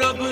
out of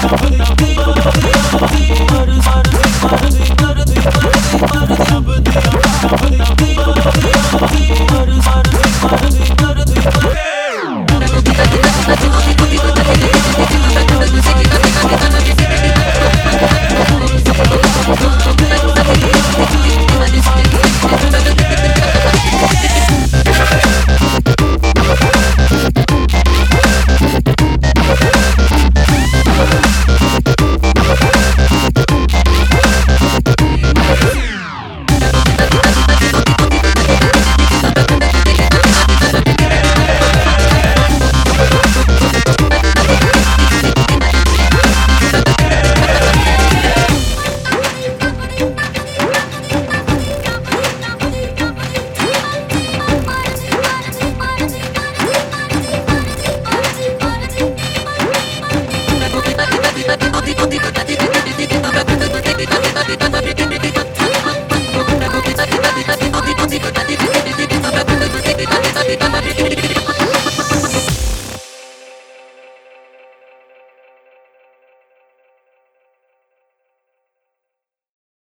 Thank you. ディズニーさん